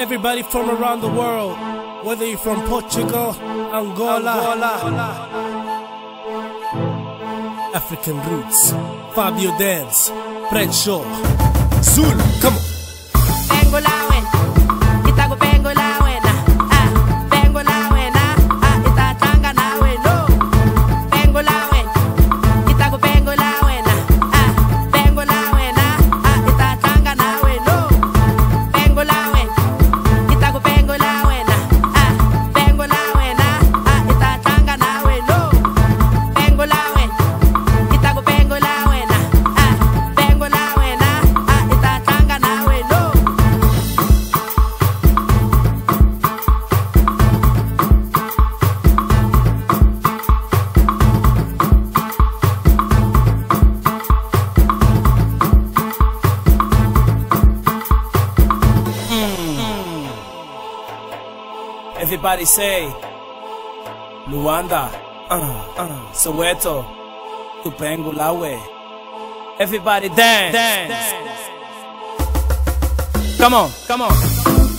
Everybody from around the world, whether you're from Portugal, Angola, Angola. African roots, Fabio Dance, Fred Shaw, Zulu, come on. Everybody say Luanda, uh, uh, Soweto, Tupengu Lawe. Everybody dance. dance. Come on, come on.